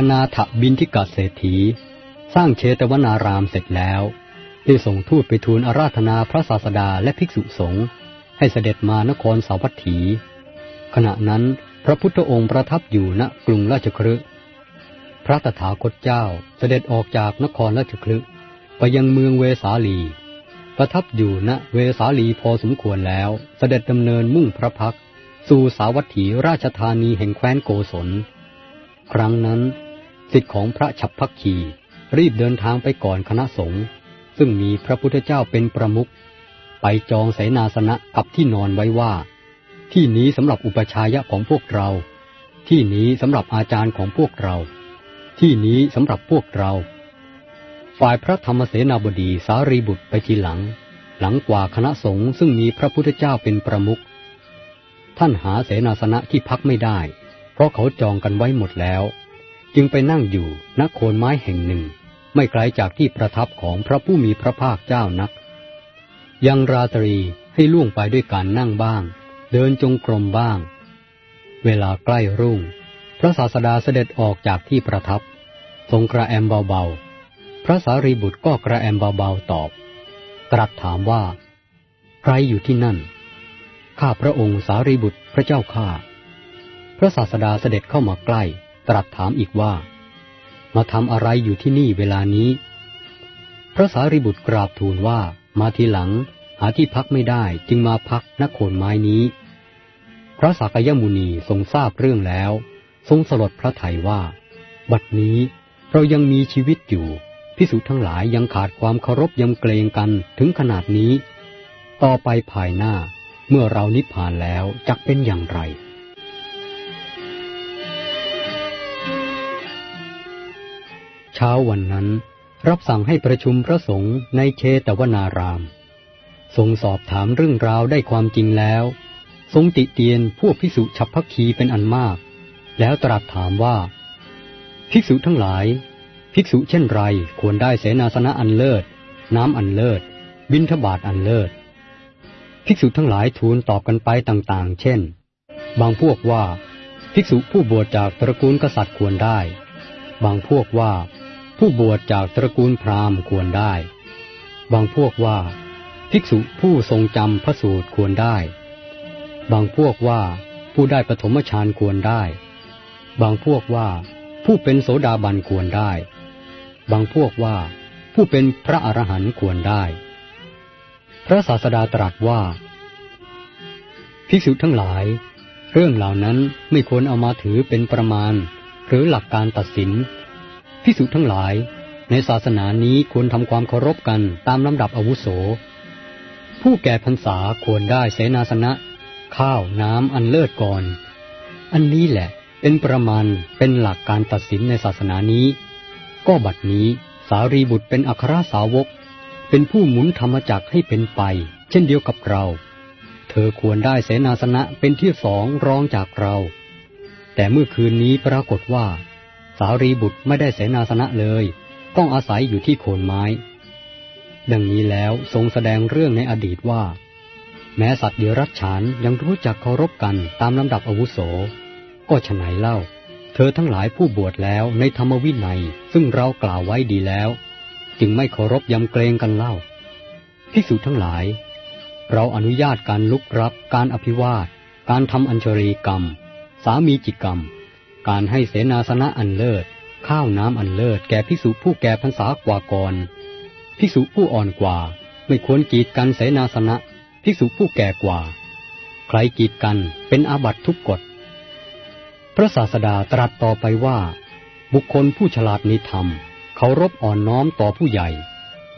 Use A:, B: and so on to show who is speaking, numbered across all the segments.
A: อนาถบินทิกาเศรษฐี สร้างเชตวนารามเสร็จแล้ว ได้ส่งทูตไปทูลอาราธนาพระศาสดาและภิกษุสงฆ์ให้เสด็จมานครสาวัตถี ขณะนั้นพระพุทธองค์ประทับอยู่ณกรุงราชคฤห์พระตถาคตเจ้าเสด็จออกจากนครราชคฤห์ไปยังเมืองเวสาลี ประทับอยู่ณเวสาลีพอสมควรแล้ว เสด็จดำเนินมุ่งพระพักสู่สาวัตถีราชธานีแห่งแคว้นโกศล ครั้งนั้น สิทธิของพระฉับพักขีรีบเดินทางไปก่อนคณะสงฆ์ซึ่งมีพระพุทธเจ้าเป็นประมุขไปจองเสนาสนะกับที่นอนไว้ว่า ที่นี้สำหรับอุปชายะของพวกเรา ที่นี้สำหรับอาจารย์ของพวกเรา ที่นี้สำหรับพวกเรา ฝ่ายพระธรรมเสนาบดีสารีบุตรไปทีหลัง หลังกว่าคณะสงฆ์ซึ่งมีพระพุทธเจ้าเป็นประมุขท่านหาเสนาสนะที่พักไม่ได้ เพราะเขาจองกันไว้หมดแล้ว จึงไปนั่งอยู่ณโคนไม้แห่งหนึ่ง ไม่ไกลจากที่ประทับของพระผู้มีพระภาคเจ้านัก ยังราตรีให้ล่วงไปด้วยการนั่งบ้าง เดินจงกรมบ้าง เวลาใกล้รุ่ง พระศาสดาเสด็จออกจากที่ประทับ ทรงกระแอมเบาๆ พระสารีบุตรก็กระแอมเบาๆตอบ ตรัสถามว่า ใครอยู่ที่นั่น ข้าพระองค์สารีบุตรพระเจ้าข้า พระศาสดาเสด็จเข้ามาใกล้ ตรัสถามอีกว่า มาทำอะไรอยู่ที่นี่เวลานี้ พระสารีบุตรกราบทูลว่ามาทีหลังหาที่พักไม่ได้จึงมาพักนโคนไม้นี้ พระสักยมุนีทรงทราบเรื่องแล้ว ทรงสลดพระไถยว่า บัดนี้เรายังมีชีวิตอยู่พิสุทั้งหลายยังขาดความเคารพยำเกรงกันถึงขนาดนี้ ต่อไปภายหน้าเมื่อเรานิพพานแล้วจักเป็นอย่างไร ช้าวันนั้น รับสั่งให้ประชุมพระสงฆ์ในเชตวนาราม ทรงสอบถามเรื่องราวได้ความจริงแล้ว ทรงติเตียนพวกภิกษุฉับพักคีเป็นอันมาก แล้วตรัสถามว่า ภิกษุทั้งหลาย ภิกษุเช่นไรควรได้เสนาสนะอันเลิศ น้ำอันเลิศ บิณฑบาตอันเลิศ ภิกษุทั้งหลายทูลตอบกันไปต่างๆ เช่น บางพวกว่าภิกษุผู้บวชจากตระกูลกษัตริย์ควรได้ บางพวกว่า ผู้บวชจากตระกูลพราหมณ์ควรได้ บางพวกว่า ภิกษุผู้ทรงจำพระสูตรควรได้ บางพวกว่าผู้ได้ปฐมฌานควรได้ บางพวกว่าผู้เป็นโสดาบันควรได้ บางพวกว่าผู้เป็นพระอรหันต์ควรได้ พระศาสดาตรัสว่า ภิกษุทั้งหลาย เรื่องเหล่านั้นไม่ควรเอามาถือเป็นประมาณ หรือหลักการตัดสิน ภิกษุทั้งหลาย ในศาสนานี้ควรทำความเคารพกันตามลำดับอาวุโส ผู้แก่พรรษาควรได้เสนาสนะ ข้าวน้ำอันเลิศก่อน อันนี้แหละเป็นประมาณเป็นหลักการตัดสินในศาสนานี้ ก็บัดนี้สารีบุตรเป็นอัครสาวก เป็นผู้หมุนธรรมจักให้เป็นไป เช่นเดียวกับเรา เธอควรได้เสนาสนะเป็นที่สองรองจากเรา แต่เมื่อคืนนี้ปรากฏว่า สารีบุตรไม่ได้เสนาสนะเลย ต้องอาศัยอยู่ที่โคนไม้ ดังนี้แล้วทรงแสดงเรื่องในอดีตว่า แม้สัตว์เดรัจฉานยังรู้จักเคารพกันตามลำดับอาวุโส ก็ฉไหนเล่า เธอทั้งหลายผู้บวชแล้วในธรรมวินัยซึ่งเรากล่าวไว้ดีแล้ว จึงไม่เคารพยำเกรงกันเล่าภิกษุทั้งหลาย เราอนุญาตการลุกรับการอภิวาท การทำอัญชรีกรรม สามีจิกรรม การให้เสนาสนะอันเลิศ ข้าวน้ำอันเลิศ แก่ภิกษุผู้แก่พรรษากว่าก่อนภิกษุผู้อ่อนกว่า ไม่ควรกีดกันเสนาสนะภิกษุผู้แก่กว่า ใครกีดกันเป็นอาบัตทุกกฎ พระศาสดาตรัสต่อไปว่า บุคคลผู้ฉลาดในธรรมเคารพอ่อนน้อมต่อผู้ใหญ่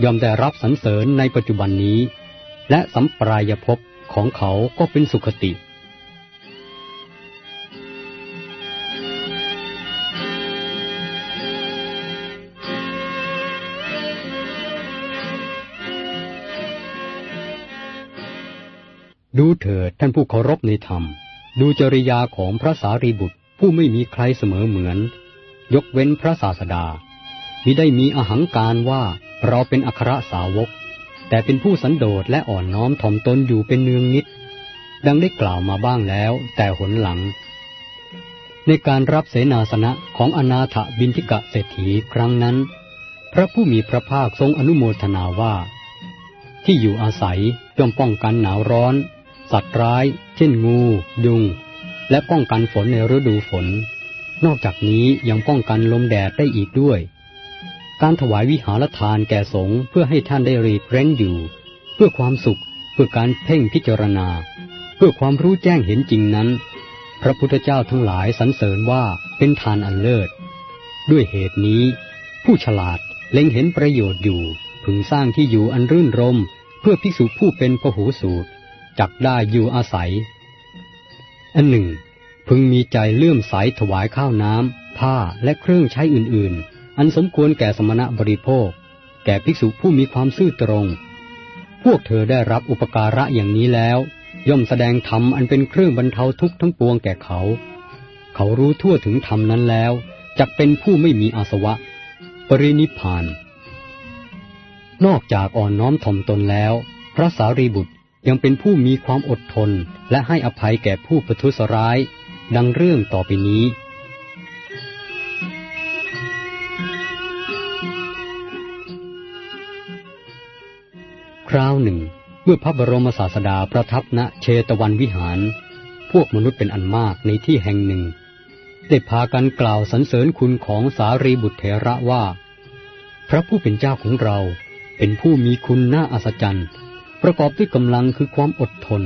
A: ยอมได้รับสรรเสริญในปัจจุบันนี้ และสัมปรายภพของเขาก็เป็นสุขติ ดูเถิดท่านผู้เคารพในธรรม ดูจริยาของพระสารีบุตรผู้ไม่มีใครเสมอเหมือน ยกเว้นพระศาสดามิได้มีอหังการว่าเราเป็นอัครสาวก แต่เป็นผู้สันโดษและอ่อนน้อมถ่อมตนอยู่เป็นเนืองนิด ดังได้กล่าวมาบ้างแล้ว แต่หนหลัง ในการรับเสนาสนะของอนาถบินทิกะเศรษฐีครั้งนั้น พระผู้มีพระภาคทรงอนุโมทนาว่า ที่อยู่อาศัยย่อมป้องกันหนาวร้อน สัตว์ร้าย เช่นงู ยุง และป้องกันฝนในฤดูฝน นอกจากนี้ยังป้องกันลมแดดได้อีกด้วย การถวายวิหารทานแก่สงฆ์เพื่อให้ท่านได้รีดเร้นอยู่ เพื่อความสุข เพื่อการเพ่งพิจารณา เพื่อความรู้แจ้งเห็นจริงนั้น พระพุทธเจ้าทั้งหลายสรรเสริญว่าเป็นทานอันเลิศ ด้วยเหตุนี้ ผู้ฉลาดเล็งเห็นประโยชน์อยู่ พึงสร้างที่อยู่อันรื่นรมเพื่อภิกษุผู้เป็นพหูสูตร จักได้อยู่อาศัย อันหนึ่ง พึงมีใจเลื่อมใสถวายข้าวน้ำ ผ้าและเครื่องใช้อื่น ๆ อันสมควรแก่สมณะบริโภค แก่ภิกษุผู้มีความซื่อตรง พวกเธอได้รับอุปการะอย่างนี้แล้ว ย่อมแสดงธรรมอันเป็นเครื่องบรรเทาทุกข์ทั้งปวงแก่เขา เขารู้ทั่วถึงธรรมนั้นแล้วจักเป็นผู้ไม่มีอาสวะ ปรินิพาน นอกจากอ่อนน้อมถ่อมตนแล้ว พระสารีบุตร ยังเป็นผู้มีความอดทนและให้อภัยแก่ผู้ประทุษร้าย ดังเรื่องต่อไปนี้ คราวหนึ่ง เมื่อพระบรมศาสดาประทับณเชตวันวิหาร พวกมนุษย์เป็นอันมากในที่แห่งหนึ่ง ได้พากันกล่าวสรรเสริญคุณของสารีบุตรเถระว่า พระผู้เป็นเจ้าของเราเป็นผู้มีคุณน่าอัศจรรย์ ประกอบด้วยกำลังคือความอดทน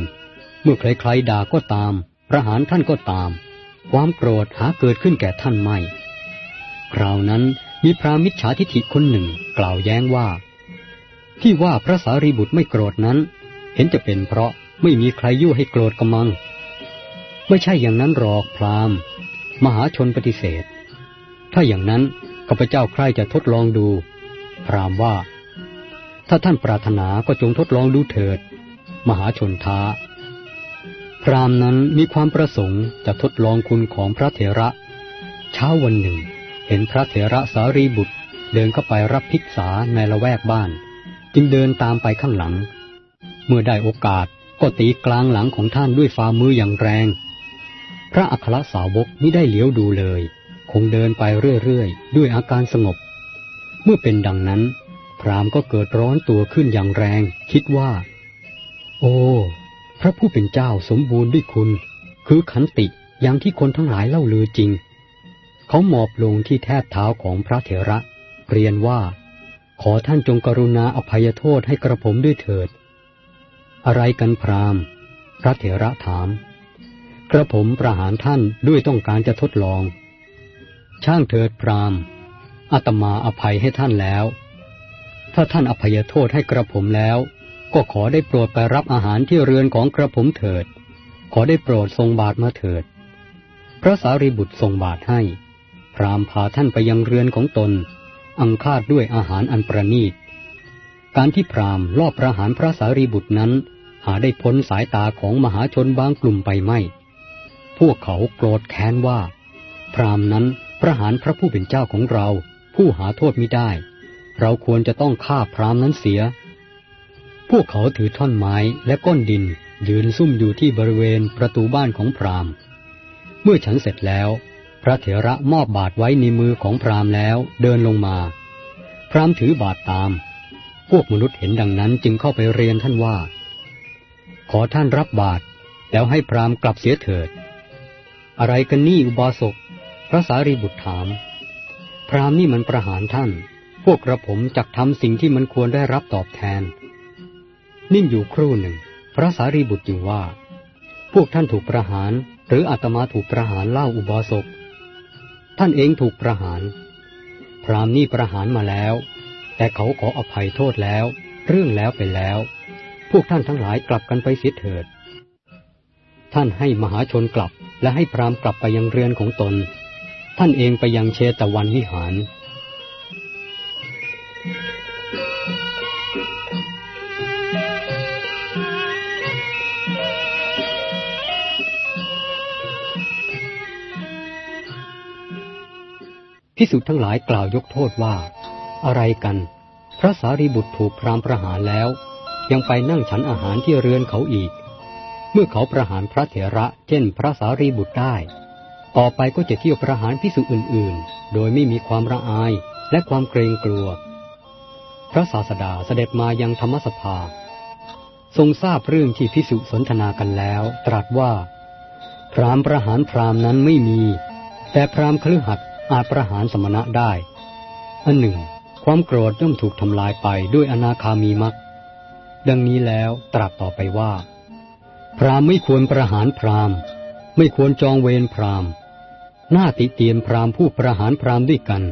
A: เมื่อใครๆด่าก็ตาม ประหารท่านก็ตาม ความโกรธหาเกิดขึ้นแก่ท่านไม่ คราวนั้นมีพระมิจฉาทิฐิคนหนึ่งกล่าวแย้งว่า ที่ว่าพระสารีบุตรไม่โกรธนั้น เห็นจะเป็นเพราะไม่มีใครยุ่วให้โกรธกำมัง ไม่ใช่อย่างนั้นหรอกพรามมหาชนปฏิเสธ ถ้าอย่างนั้นข้าพเจ้าใครจะทดลองดู พรามว่า ถ้าท่านปรารถนาก็จงทดลองดูเถิด มหาชนท้า พรามนั้นมีความประสงค์จะทดลองคุณของพระเถระ เช้าวันหนึ่ง เห็นพระเถระสารีบุตร เดินเข้าไปรับภิกษาในละแวกบ้าน จึงเดินตามไปข้างหลัง เมื่อได้โอกาสก็ตีกลางหลังของท่านด้วยฝ่ามืออย่างแรง พระอัครสาวกไม่ได้เหลียวดูเลย คงเดินไปเรื่อยๆ ด้วยอาการสงบ เมื่อเป็นดังนั้น พรามก็เกิดร้อนตัวขึ้นอย่างแรง คิดว่า โอ้ พระผู้เป็นเจ้าสมบูรณ์ด้วยคุณ คือขันติอย่างที่คนทั้งหลายเล่าลือจริง เขาหมอบลงที่แทบเท้าของพระเถระ เรียนว่า ขอท่านจงกรุณาอภัยโทษให้กระผมด้วยเถิด อะไรกันพรามพระเถระถาม กระผมประหารท่านด้วยต้องการจะทดลอง ช่างเถิดพรามอาตมาอภัยให้ท่านแล้ว ถ้าท่านอภัยโทษให้กระผมแล้ว ก็ขอได้โปรดไปรับอาหารที่เรือนของกระผมเถิด ขอได้โปรดทรงบาทมาเถิด พระสารีบุตรทรงบาทให้ พรามพาท่านไปยังเรือนของตน อังคาดด้วยอาหารอันประณีต การที่พรามลอบประหารพระสารีบุตรนั้น หาได้พ้นสายตาของมหาชนบางกลุ่มไปไม่ พวกเขาโกรธแค้นว่า พรามนั้นประหารพระผู้เป็นเจ้าของเราผู้หาโทษไม่ได้ เราควรจะต้องฆ่าพรามนั้นเสีย พวกเขาถือท่อนไม้และก้อนดิน ยืนซุ่มอยู่ที่บริเวณประตูบ้านของพรามเมื่อฉันเสร็จแล้ว พระเถระมอบบาทไว้ในมือของพรามแล้วเดินลงมา พรามถือบาทตาม พวกมนุษย์เห็นดังนั้นจึงเข้าไปเรียนท่านว่า ขอท่านรับบาทแล้วให้พรามกลับเสียเถิด อะไรกันนี่อุบาสกพระสารีบุตรถาม พรามนี่มันประหารท่าน พวกกระผมจักทำสิ่งที่มันควรได้รับตอบแทน นิ่งอยู่ครู่หนึ่ง พระสารีบุตรจึงว่า พวกท่านถูกประหาร หรืออาตมาถูกประหารเล่าอุบาสกท่านเองถูกประหาร พรามนี่ประหารมาแล้ว แต่เขาขออภัยโทษแล้ว เรื่องแล้วไปแล้ว พวกท่านทั้งหลายกลับกันไปเสียเถิด ท่านให้มหาชนกลับและให้พรามกลับไปยังเรือนของตน ท่านเองไปยังเชตวันวิหาร พิสุทั้งหลายกล่าวยกโทษว่า อะไรกัน พระสารีบุตรถูกพรามประหารแล้ว ยังไปนั่งฉันอาหารที่เรือนเขาอีก เมื่อเขาประหารพระเถระ เช่น พระสารีบุตรได้ ต่อไปก็จะเที่ยวประหารพิสุอื่นๆ โดยไม่มีความระอายและความเกรงกลัว พระศาสดาเสด็จมายังธรรมสภา ทรงทราบเรื่องที่พิสุสนทนากันแล้ว ตรัสว่า พรามประหารพรามนั้นไม่มี แต่พรามคลือหัด อาจประหารสมณะได้ อันหนึ่ง ความโกรธย่อมถูกทำลายไปด้วยอนาคามีมักดังนี้แล้วตรัสต่อไปว่า พรามไม่ควรประหารพรามไม่ควรจองเวรพรามหน้าติเตียนพรามผู้ประหารพรามด้วยกัน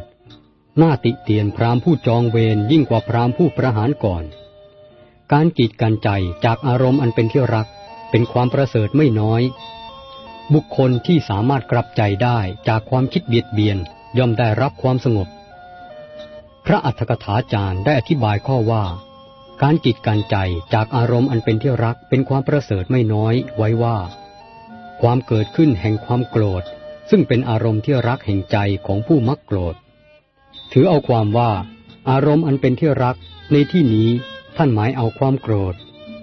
A: หน้าติเตียนพรามผู้จองเวรยิ่งกว่าพรามผู้ประหารก่อน การกีดกันใจจากอารมณ์อันเป็นที่รักเป็นความประเสริฐไม่น้อย บุคคลที่สามารถกลับใจได้จากความคิดเบียดเบียนย่อมได้รับความสงบ พระอัฏฐกถาจารย์ได้อธิบายข้อว่า การกีดกันใจจากอารมณ์อันเป็นที่รักเป็นความประเสริฐไม่น้อยไว้ว่า ความเกิดขึ้นแห่งความโกรธ ซึ่งเป็นอารมณ์ที่รักแห่งใจของผู้มักโกรธ ถือเอาความว่า อารมณ์อันเป็นที่รักในที่นี้ท่านหมายเอาความโกรธ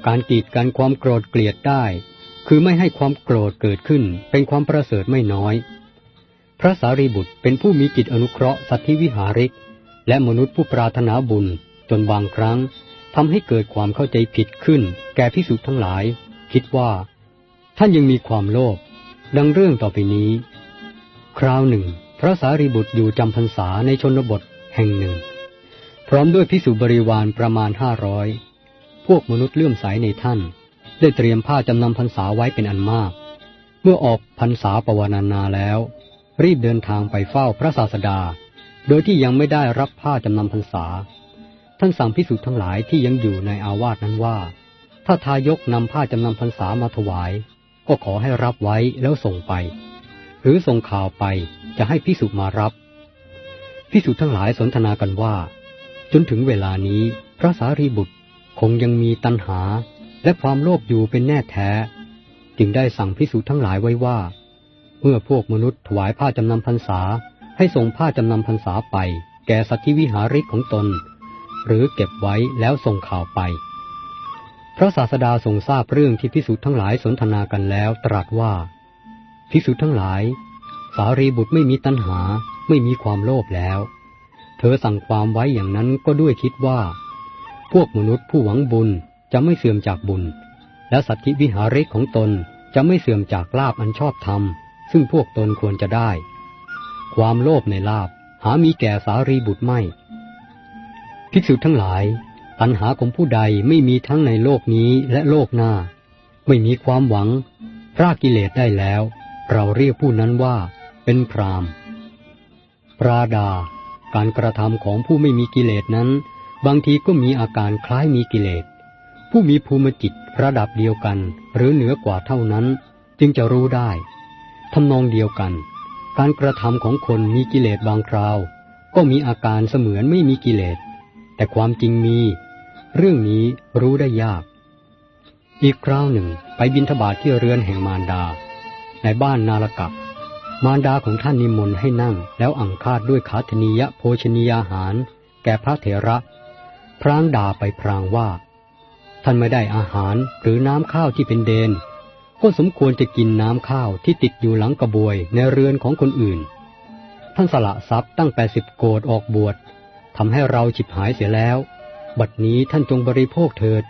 A: การกีดกันความโกรธเกลียดได้ คือไม่ให้ความโกรธเกิดขึ้นเป็นความประเสริฐไม่น้อย พระสารีบุตรเป็นผู้มีจิตอนุเคราะห์สัตธิวิหาริก และมนุษย์ผู้ปรารถนาบุญจนบางครั้งทำให้เกิดความเข้าใจผิดขึ้น แก่พิสุทั้งหลาย คิดว่า ท่านยังมีความโลภดังเรื่องต่อไปนี้ คราวหนึ่ง พระสารีบุตรอยู่จำพรรษาในชนบทแห่งหนึ่ง พร้อมด้วยพิสุบริวารประมาณห้าร้อยพวกมนุษย์เลื่อมใสในท่าน ได้เตรียมผ้าจำนำพรรษาไว้เป็นอันมาก เมื่อออกพรรษาปวนานาแล้ว รีบเดินทางไปเฝ้าพระศาสดา โดยที่ยังไม่ได้รับผ้าจำนำพรรษา ท่านสั่งพิสุทั้งหลายที่ยังอยู่ในอาวาสนั้นว่า ถ้าทายกนำผ้าจำนำพรรษามาถวาย ก็ขอให้รับไว้แล้วส่งไป หรือส่งข่าวไปจะให้พิสุมารับพิสุทั้งหลายสนทนากันว่า จนถึงเวลานี้พระสารีบุตรคงยังมีตัณหา และความโลภอยู่เป็นแน่แท้ จึงได้สั่งพิสุทั้งหลายไว้ว่า เมื่อพวกมนุษย์ถวายผ้าจำนำพรรษา ให้ส่งผ้าจำนำพรรษาไป แก่สัตวิหาริกของตน หรือเก็บไว้แล้วส่งข่าวไป พระศาสดาทรงทราบเรื่องที่พิสุทั้งหลายสนทนากันแล้วตรัสว่าพิสุทั้งหลาย สารีบุตรไม่มีตัณหาไม่มีความโลภแล้ว เธอสั่งความไว้อย่างนั้นก็ด้วยคิดว่า พวกมนุษย์ผู้หวังบุญ จะไม่เสื่อมจากบุญ และสัตธิวิหาริกของตนจะไม่เสื่อมจากลาบอันชอบธรรม ซึ่งพวกตนควรจะได้ ความโลภในลาบหามีแก่สารีบุตรไม่ ภิกษุทั้งหลายปัญหาของผู้ใดไม่มีทั้งในโลกนี้และโลกหน้า ไม่มีความหวังพระกิเลสได้แล้ว เราเรียกผู้นั้นว่า เป็นพรามปราดา การกระทำของผู้ไม่มีกิเลสนั้น บางทีก็มีอาการคล้ายมีกิเลส ผู้มีภูมิจิตระดับเดียวกัน หรือเหนือกว่าเท่านั้น จึงจะรู้ได้ทำนองเดียวกัน การกระทำของคนมีกิเลสบางคราว ก็มีอาการเสมือนไม่มีกิเลส แต่ความจริงมี เรื่องนี้รู้ได้ยาก อีกคราวหนึ่งไปบินทบาทที่เรือนแห่งมารดา ในบ้านนาลกะมารดาของท่านนิมนต์ให้นั่ง แล้วอังคาดด้วยขาธนียโภชนียาหาร แก่พระเถระ พรางด่าไปพรางว่า ท่านไม่ได้อาหารหรือน้ำข้าวที่เป็นเดน ก็สมควรจะกินน้ำข้าวที่ติดอยู่หลังกระบวยในเรือนของคนอื่น ท่านสละทรัพย์ตั้งแปดสิบโกดออกบวชทำให้เราฉิบหายเสียแล้ว บัดนี้ท่านจงบริโภคเถิด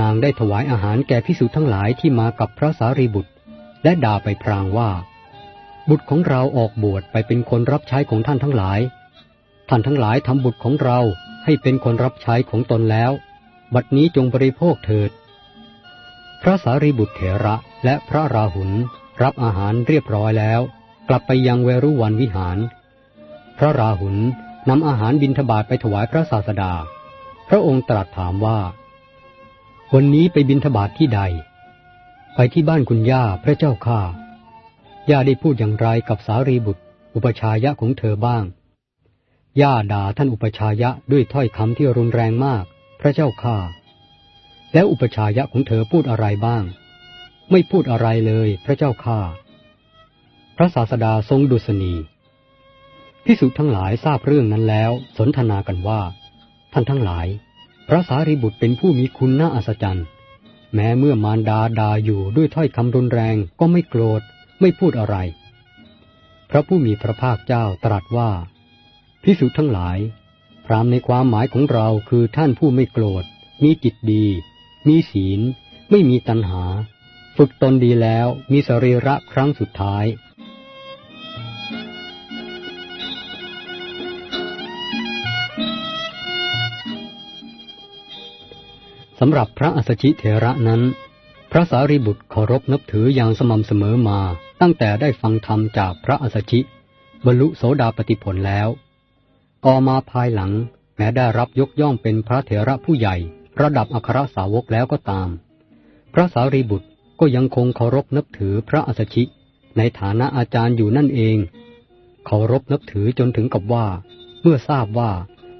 A: นางได้ถวายอาหารแก่พิสุทั้งหลายที่มากับพระสารีบุตร และด่าไปพรางว่า บุตรของเราออกบวชไปเป็นคนรับใช้ของท่านทั้งหลาย ท่านทั้งหลายทำบุตรของเราให้เป็นคนรับใช้ของตนแล้ว บัดนี้จงบริโภคเถิด พระสารีบุตรเถระและพระราหุลรับอาหารเรียบร้อยแล้ว กลับไปยังเวรุวันวิหาร พระราหุลนำอาหารบินทบาทไปถวายพระศาสดา พระองค์ตรัสถามว่าวันนี้ไปบินทบาทที่ใด ไปที่บ้านคุณย่าพระเจ้าข้าย่าได้พูดอย่างไรกับสารีบุตร อุปชายะของเธอบ้าง ย่าด่าท่านอุปชายะด้วยถ้อยคำที่รุนแรงมาก พระเจ้าข้าแล้วอุปชายะของเธอพูดอะไรบ้าง ไม่พูดอะไรเลยพระเจ้าข้าพระศาสดาทรงดุษณีพิสุทั้งหลายทราบเรื่องนั้นแล้ว สนทนากันว่า ท่านทั้งหลาย พระสารีบุตรเป็นผู้มีคุณน่าอัศจรรย์ แม้เมื่อมารดาด่าอยู่ด้วยถ้อยคำรุนแรงก็ไม่โกรธ ไม่พูดอะไร พระผู้มีพระภาคเจ้าตรัสว่าพิสุทั้งหลาย พรามในความหมายของเราคือท่านผู้ไม่โกรธ มีจิตดี มีศีล ไม่มีตัณหา ฝึกตนดีแล้วมีสรีระครั้งสุดท้ายสำหรับพระอัสชิเถระนั้น พระสารีบุตรเคารพนับถืออย่างสม่ำเสมอมา ตั้งแต่ได้ฟังธรรมจากพระอัสชิ บรรลุโสดาปติผลแล้ว ต่อมาภายหลัง แม้ได้รับยกย่องเป็นพระเถระผู้ใหญ่ ระดับอัครสาวกแล้วก็ตาม พระสารีบุตรก็ยังคงเคารพนับถือพระอัสชิ ในฐานะอาจารย์อยู่นั่นเอง เคารพนับถือจนถึงกับว่า เมื่อทราบว่า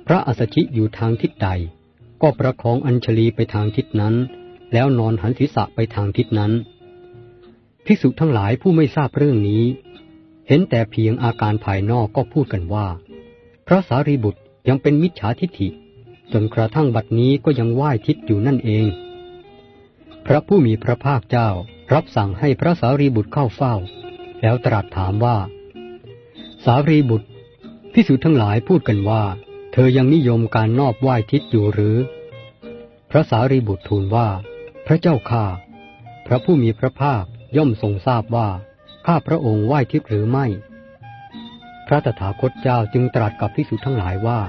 A: พระอัสชิอยู่ทางทิศใด ก็ประคองอัญชลีไปทางทิศนั้น แล้วนอนหันศีรษะไปทางทิศนั้นภิกษุทั้งหลายผู้ไม่ทราบเรื่องนี้ เห็นแต่เพียงอาการภายนอกก็พูดกันว่า พระสารีบุตรยังเป็นมิจฉาทิฏฐิ จนกระทั่งบัดนี้ก็ยังไหว้ทิศอยู่นั่นเอง พระผู้มีพระภาคเจ้ารับสั่งให้พระสารีบุตรเข้าเฝ้า แล้วตรัสถามว่า สารีบุตรพิสุทั้งหลายพูดกันว่า เธอยังนิยมการนอบไหว้ทิศอยู่หรือ พระสารีบุตรทูลว่า พระเจ้าข้าพระผู้มีพระภาคย่อมทรงทราบว่าข้าพระองค์ไหว้ทิศหรือไม่ พระตถาคตเจ้าจึงตรัสกับพิสุทั้งหลายว่า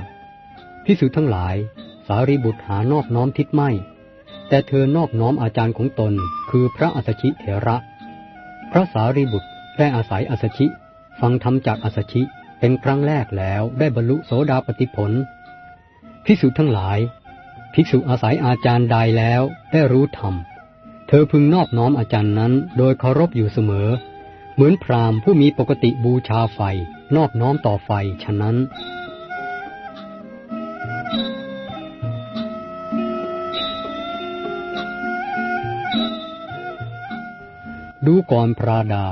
A: พิสุทั้งหลาย สารีบุตรหานอบน้อมทิศไม่ แต่เธอนอบน้อมอาจารย์ของตน คือพระอัสชิเถระ พระสารีบุตรได้อาศัยอัสชิ ฟังธรรมจากอัสชิเป็นครั้งแรกแล้วได้บรรลุโสดาปติผลภิกษุทั้งหลาย ภิกษุอาศัยอาจารย์ใดแล้วได้รู้ธรรม เธอพึงนอบน้อมอาจารย์นั้น โดยเคารพอยู่เสมอ เหมือนพราหมณ์ผู้มีปกติบูชาไฟ นอบน้อมต่อไฟฉะนั้น ดูก่อนพระดา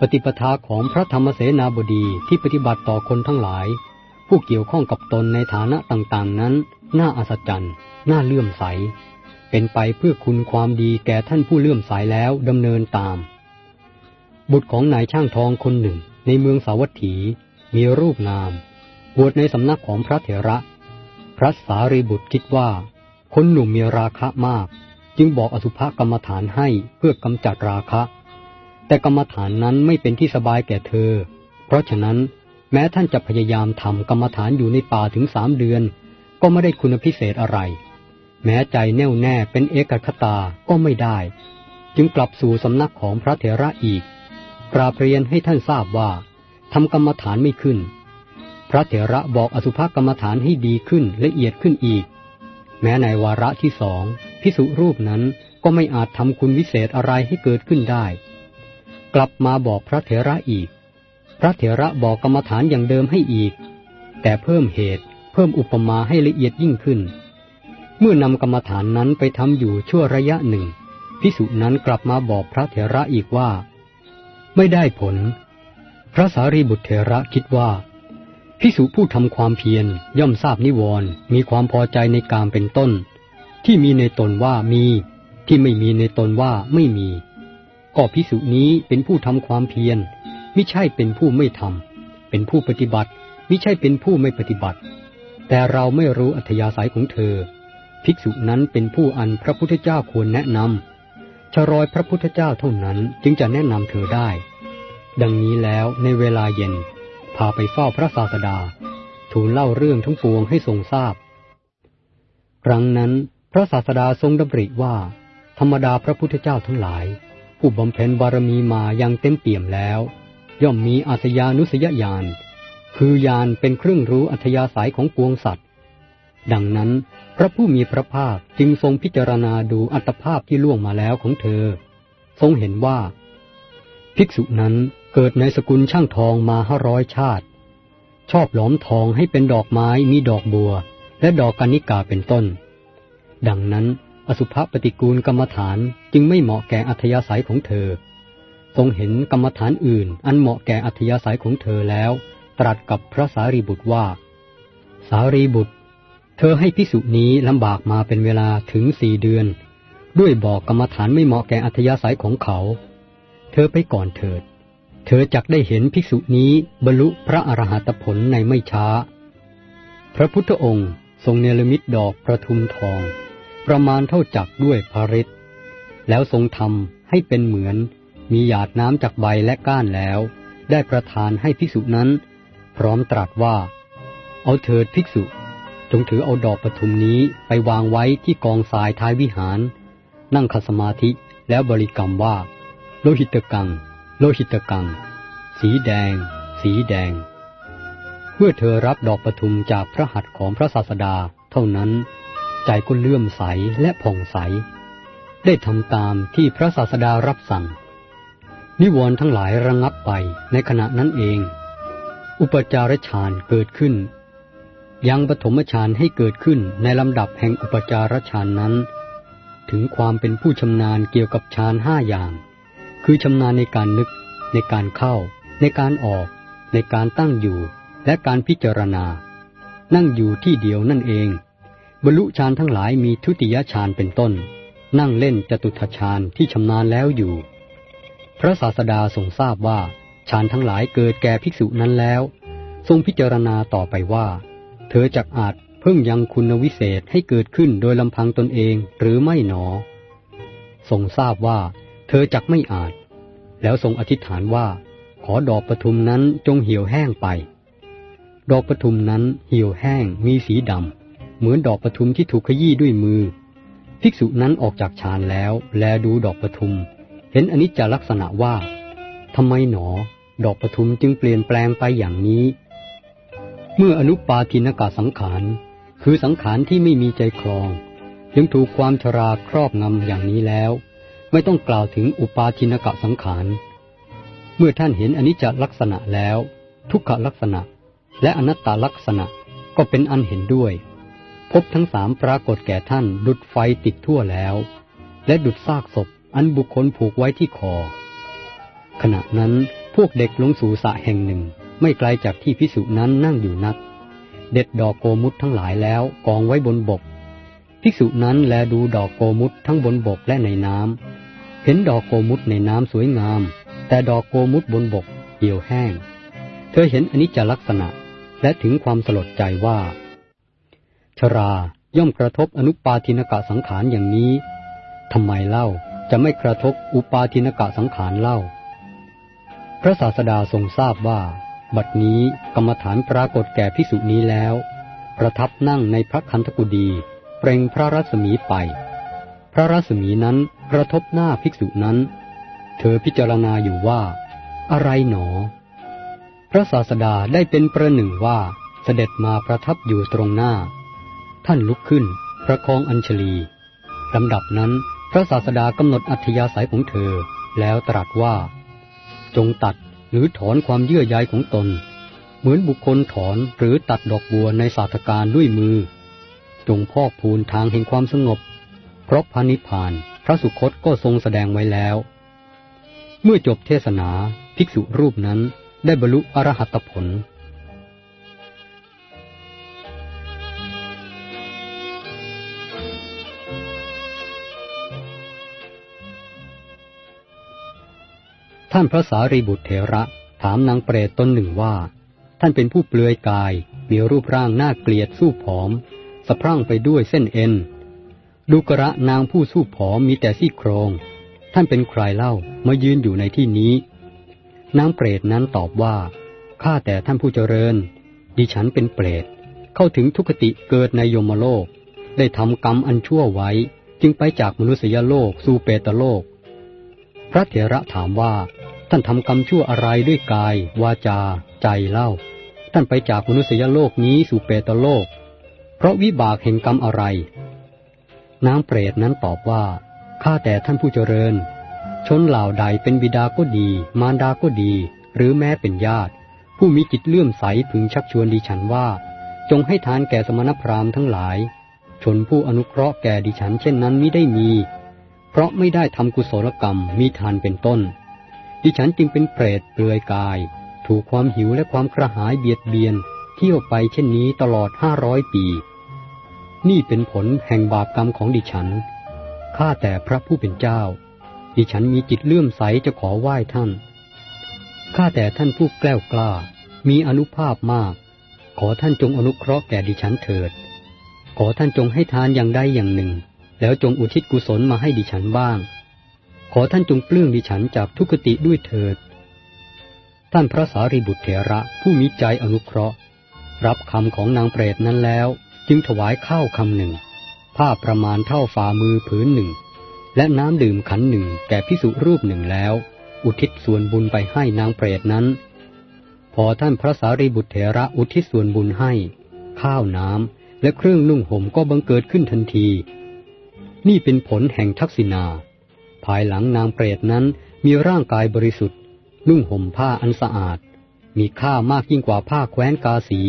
A: ปฏิปทาของพระธรรมเสนาบดีที่ปฏิบัติต่อคนทั้งหลาย ผู้เกี่ยวข้องกับตนในฐานะต่างๆ นั้น น่าอัศจรรย์ น่าเลื่อมใส เป็นไปเพื่อคุณความดีแก่ท่านผู้เลื่อมใสแล้วดำเนินตาม บุตรของนายช่างทองคนหนึ่ง ในเมืองสาวัตถี มีรูปงาม บวชในสำนักของพระเถระ พระสารีบุตรคิดว่า คนหนุ่มมีราคะมาก จึงบอกอสุภกรรมฐานให้เพื่อกำจัดราคะ แต่กรรมฐานนั้นไม่เป็นที่สบายแก่เธอ เพราะฉะนั้นแม้ท่านจะพยายามทำกรรมฐานอยู่ในป่าถึงสามเดือน ก็ไม่ได้คุณพิเศษอะไร แม้ใจแน่วแน่เป็นเอกคตาก็ไม่ได้ จึงกลับสู่สำนักของพระเถระอีก กราบเรียนให้ท่านทราบว่าทำกรรมฐานไม่ขึ้น พระเถระบอกอสุภกรรมฐานให้ดีขึ้นละเอียดขึ้นอีก แม้ในวาระที่สองพิสุรูปนั้นก็ไม่อาจทำคุณวิเศษอะไรให้เกิดขึ้นได้ กลับมาบอกพระเถระอีก พระเถระบอกกรรมฐานอย่างเดิมให้อีก แต่เพิ่มเหตุเพิ่มอุปมาให้ละเอียดยิ่งขึ้น เมื่อนำกรรมฐานนั้นไปทำอยู่ชั่วระยะหนึ่งพิสุนั้นกลับมาบอกพระเถระอีกว่า ไม่ได้ผล พระสารีบุตรเถระคิดว่าพิสุผู้ทำความเพียรย่อมทราบนิวรณ์มีความพอใจในกามเป็นต้น ที่มีในตนว่ามี ที่ไม่มีในตนว่าไม่มีก็พิสุนี้เป็นผู้ทำความเพียรไม่ใช่เป็นผู้ไม่ทำเป็นผู้ปฏิบัติไม่ใช่เป็นผู้ไม่ปฏิบัติ แต่เราไม่รู้อัธยาศัยของเธอ ภิกษุนั้นเป็นผู้อันพระพุทธเจ้าควรแนะนำ ชรอยพระพุทธเจ้าเท่านั้นจึงจะแนะนำเธอได้ ดังนี้แล้วในเวลาเย็น พาไปเฝ้าพระศาสดา ทูลเล่าเรื่องทั้งปวงให้ทรงทราบ ครั้งนั้นพระศาสดาทรงดำริว่า ธรรมดาพระพุทธเจ้าทั้งหลาย ผู้บำเพ็ญบารมีมายังเต็มเปี่ยมแล้ว ย่อมมีอาสยานุสยญาณ คือญาณเป็นเครื่องรู้อัธยาศัยของปวงสัตว์ ดังนั้น พระผู้มีพระภาคจึงทรงพิจารณาดูอัตภาพที่ล่วงมาแล้วของเธอ ทรงเห็นว่า ภิกษุนั้นเกิดในสกุลช่างทองมาห้าร้อยชาติ ชอบหลอมทองให้เป็นดอกไม้มีดอกบัว และดอกกานิกาเป็นต้น ดังนั้นอสุภปฏิกูลกรรมฐานจึงไม่เหมาะแก่อัธยาศัยของเธอ ทรงเห็นกรรมฐานอื่น อันเหมาะแก่อัธยาศัยของเธอแล้ว ตรัสกับพระสารีบุตรว่า สารีบุตร เธอให้พิสุนี้ลำบากมาเป็นเวลาถึงสี่เดือน ด้วยบอกกรรมฐานไม่เหมาะแก่อัธยาศัยของเขา เธอไปก่อนเถิด เธอจักได้เห็นภิกษุนี้บรรลุพระอรหัตผลในไม่ช้า พระพุทธองค์ทรงเนรมิตดอกประทุมทอง ประมาณเท่าจักด้วยพระฤทธิ์แล้วทรงทำให้เป็นเหมือนมีหยาดน้ำจากใบและก้านแล้ว ได้ประทานให้ภิกษุนั้น พร้อมตรัสว่า เอาเถิดภิกษุ งถือเอาดอกปทุมนี้ไปวางไว้ที่กองทรายท้ายวิหาร นั่งคสมาธิแล้วบริกรรมว่า โลหิตกัง โลหิตกัง สีแดง สีแดง เมื่อเธอรับดอกปทุมจากพระหัตถ์ของพระศาสดา เท่านั้น ใจก็เลื่อมใสและผ่องใส ได้ทำตามที่พระศาสดารับสั่ง นิวรณ์ทั้งหลายระงับไปในขณะนั้นเอง อุปจารฌานเกิดขึ้น ยังปฐมฌานให้เกิดขึ้นในลำดับแห่งอุปจารฌานนั้น ถึงความเป็นผู้ชำนาญเกี่ยวกับฌานห้าอย่าง คือชำนาญในการนึก ในการเข้า ในการออก ในการตั้งอยู่ และการพิจารณา นั่งอยู่ที่เดียวนั่นเอง บรรลุฌานทั้งหลายมีทุติยฌานเป็นต้น นั่งเล่นจตุทฌานที่ชำนาญแล้วอยู่ พระศาสดาทรงทราบว่าฌานทั้งหลายเกิดแก่ภิกษุนั้นแล้ว ทรงพิจารณาต่อไปว่า ธอจักอาจเพิ่งยังคุณวิเศษให้เกิดขึ้นโดยลำพังตนเองหรือไม่หนอ ทรงทราบว่า เธอจักไม่อาจ แล้วทรงอธิษฐานว่า ขอดอกปทุมนั้นจงเหี่ยวแห้งไป ดอกปทุมนั้นเหี่ยวแห้งมีสีดำเหมือนดอกปทุมที่ถูกขยี้ด้วยมือ ภิกษุนั้นออกจากฌานแล้ว แลดูดอกปทุม เห็นอนิจจลักษณะว่าทำไมหนอ ดอกปทุมจึงเปลี่ยนแปลงไปอย่างนี้ เมื่ออนุปาทินกาสังขาร คือสังขารที่ไม่มีใจครอง ยังถูกความชราครอบงำอย่างนี้แล้ว ไม่ต้องกล่าวถึงอุปาทินกะสังขาร เมื่อท่านเห็นอนิจจลักษณะแล้ว ทุกขลักษณะ และอนัตตลักษณะก็เป็นอันเห็นด้วย พบทั้งสามปรากฏแก่ท่านดุดไฟติดทั่วแล้ว และดุดซากศพอันบุคคลผูกไว้ที่คอ ขณะนั้นพวกเด็กลงสู่สระแห่งหนึ่ง ไม่ไกลจากที่พิสุนั้นนั่งอยู่นัก เด็ดดอกโกมุตทั้งหลายแล้วกองไว้บนบก ภิกษุนั้นแลดูดอกโกมุตทั้งบนบกและในน้ำเห็นดอกโกมุตในน้ำสวยงาม แต่ดอกโกมุตบนบกเหี่ยวแห้ง เธอเห็นอนิจจลักษณะและถึงความสลดใจว่า ชราย่อมกระทบอนุปาทินกะสังขารอย่างนี้ทำไมเล่าจะไม่กระทบอุปาทินกะสังขารเล่า พระศาสดาทรงทราบว่า บัดนี้กรรมฐานปรากฏแก่พิสุนี้แล้ว ประทับนั่งในพระคันธกุดีเปล่งพระรัศมีไป พระรัศมีนั้นกระทบหน้าภิกษุนั้น เธอพิจารณาอยู่ว่า อะไรหนอ พระศาสดาได้เป็นประหนึ่งว่าเสด็จมาประทับอยู่ตรงหน้า ท่านลุกขึ้น ประคองอัญชลีลำดับนั้นพระศาสดากำหนดอัธยาศัยของเธอแล้วตรัสว่า จงตัด รือถอนความเยื่อใยของตน เหมือนบุคคลถอนหรือตัดดอกบัวในสาธการด้วยมือ จงพอกพูนทางแห่งความสงบ เพราะพานิพาน พระสุคตก็ทรงแสดงไว้แล้ว เมื่อจบเทศนา ภิกษุรูปนั้นได้บรรลุอรหัตผล ท่านพระสารีบุตรเถระถามนางเปรตตนหนึ่งว่า ท่านเป็นผู้เปลือยกาย มีรูปร่างน่าเกลียดสู้ผอม สะพรั่งไปด้วยเส้นเอ็นดูกระนางผู้สู้ผอมมีแต่ซี่โครง ท่านเป็นใครเล่ามายืนอยู่ในที่นี้ นางเปรตนั้นตอบว่า ข้าแต่ท่านผู้เจริญ ดิฉันเป็นเปรต เข้าถึงทุกติเกิดในยมโลก ได้ทำกรรมอันชั่วไว้ จึงไปจากมนุษยโลกสู่เปตโลก พระเถระถามว่า ท่านทำกรรมชั่วอะไรด้วยกาย วาจา ใจเล่า ท่านไปจากมนุษยโลกนี้สู่เปตโลก เพราะวิบากแห่งกรรมอะไร นางเปรตนั้นตอบว่า ข้าแต่ท่านผู้เจริญ ชนเหล่าใดเป็นบิดาก็ดี มารดาก็ดี หรือแม้เป็นญาติ ผู้มีจิตเลื่อมใสพึงชักชวนดิฉันว่า จงให้ทานแก่สมณพราหมณ์ทั้งหลาย ชนผู้อนุเคราะห์แก่ดิฉันเช่นนั้นมิได้มี เพราะไม่ได้ทำกุศลกรรมมีทานเป็นต้น ดิฉันจึงเป็นเปรตเปลือยกาย ถูกความหิวและความกระหายเบียดเบียน เที่ยวไปเช่นนี้ตลอดห้าร้อยปี นี่เป็นผลแห่งบาปกรรมของดิฉัน ข้าแต่พระผู้เป็นเจ้า ดิฉันมีจิตเลื่อมใสจะขอไหว้ท่าน ข้าแต่ท่านผู้แกล้วกล้า มีอนุภาพมาก ขอท่านจงอนุเคราะห์แก่ดิฉันเถิด ขอท่านจงให้ทานอย่างใดอย่างหนึ่ง แล้วจงอุทิศกุศลมาให้ดิฉันบ้าง อท่านจงเปลื้องดิฉันจากทุกขติด้วยเถิด ท่านพระสารีบุตรเถระผู้มีใจอนุเคราะห์ รับคำของนางเปรตนั้นแล้ว จึงถวายข้าวคำหนึ่ง ผ้าประมาณเท่าฝ่ามือผืนหนึ่ง และน้ำดื่มขันหนึ่งแก่พิสุรูปหนึ่งแล้ว อุทิศส่วนบุญไปให้นางเปรตนั้น พอท่านพระสารีบุตรเถระอุทิศส่วนบุญให้ ข้าวน้ำและเครื่องนุ่งห่มก็บังเกิดขึ้นทันที นี่เป็นผลแห่งทักษิณา ภายหลังนางเปรตนั้นมีร่างกายบริสุทธิ์ นุ่งห่มผ้าอันสะอาด มีค่ามากยิ่งกว่าผ้าแคว้นกาสี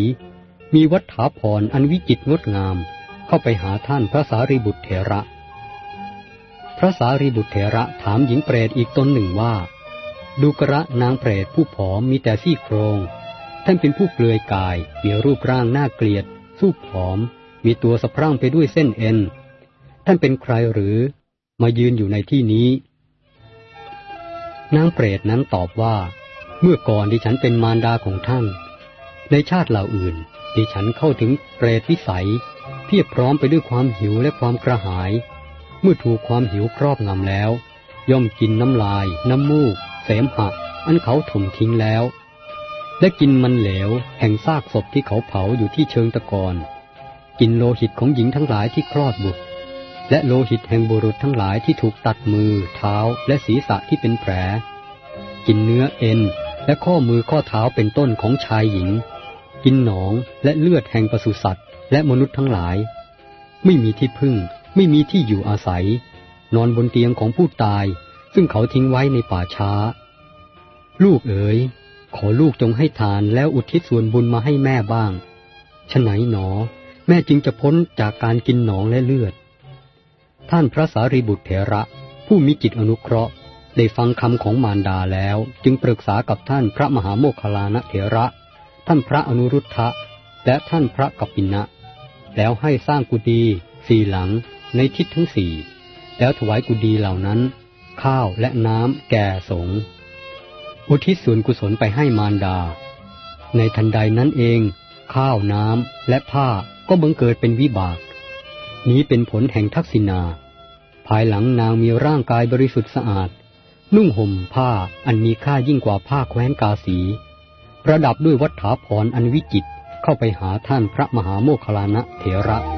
A: มีวัฏฐาพรอันวิจิตรงดงาม เข้าไปหาท่านพระสารีบุตรเถระ พระสารีบุตรเถระถามหญิงเปรตอีกตนหนึ่งว่า ดูกระนางเปรตผู้ผอมมีแต่ซี่โครงท่านเป็นผู้เปลือยกาย มีรูปร่างน่าเกลียด สู้ผอม มีตัวสะพรั่งไปด้วยเส้นเอ็น ท่านเป็นใครหรือ มายืนอยู่ในที่นี้ นางเปรตนั้นตอบว่า เมื่อก่อนดิฉันเป็นมารดาของท่าน ในชาติเหล่าอื่น ดิฉันเข้าถึงเปรตวิสัย เพียบพร้อมไปด้วยความหิวและความกระหาย เมื่อถูกความหิวครอบงำแล้ว ย่อมกินน้ำลาย น้ำมูก เสมหะ อันเขาถมทิ้งแล้ว และกินมันเหลว แห่งซากศพที่เขาเผาอยู่ที่เชิงตะกอนกินโลหิตของหญิงทั้งหลายที่คลอดบุตร และโลหิตแห่งบุรุษทั้งหลายที่ถูกตัดมือ เท้าและศีรษะที่เป็นแผล กินเนื้อเอ็น และข้อมือข้อเท้าเป็นต้นของชายหญิง กินหนองและเลือดแห่งปศุสัตว์ และมนุษย์ทั้งหลาย ไม่มีที่พึ่ง ไม่มีที่อยู่อาศัย นอนบนเตียงของผู้ตาย ซึ่งเขาทิ้งไว้ในป่าช้า ลูกเอ๋ย ขอลูกจงให้ทานแล้วอุทิศส่วนบุญมาให้แม่บ้างฉไหนหนอ แม่จึงจะพ้นจากการกินหนองและเลือด ท่านพระสารีบุตรเถระ ผู้มีจิตอนุเคราะห์ ได้ฟังคำของมารดาแล้ว จึงปรึกษากับท่านพระมหาโมคคลานะเถระ ท่านพระอนุรุทธะ และท่านพระกัปปินะ แล้วให้สร้างกุฏิสี่หลังในทิศทั้งสี่ แล้วถวายกุฏิเหล่านั้น ข้าวและน้ำแก่สงฆ์อุทิศส่วนกุศลไปให้มารดา ในทันใดนั้นเอง ข้าวน้ำและผ้าก็บังเกิดเป็นวิบาก นี้เป็นผลแห่งทักษิณา ภายหลังนางมีร่างกายบริสุทธิ์สะอาด นุ่งห่มผ้าอันมีค่ายิ่งกว่าผ้าแคว้นกาสี ประดับด้วยวัฏฐาพรอันวิจิตเข้าไปหาท่านพระมหาโมคลานะเถระ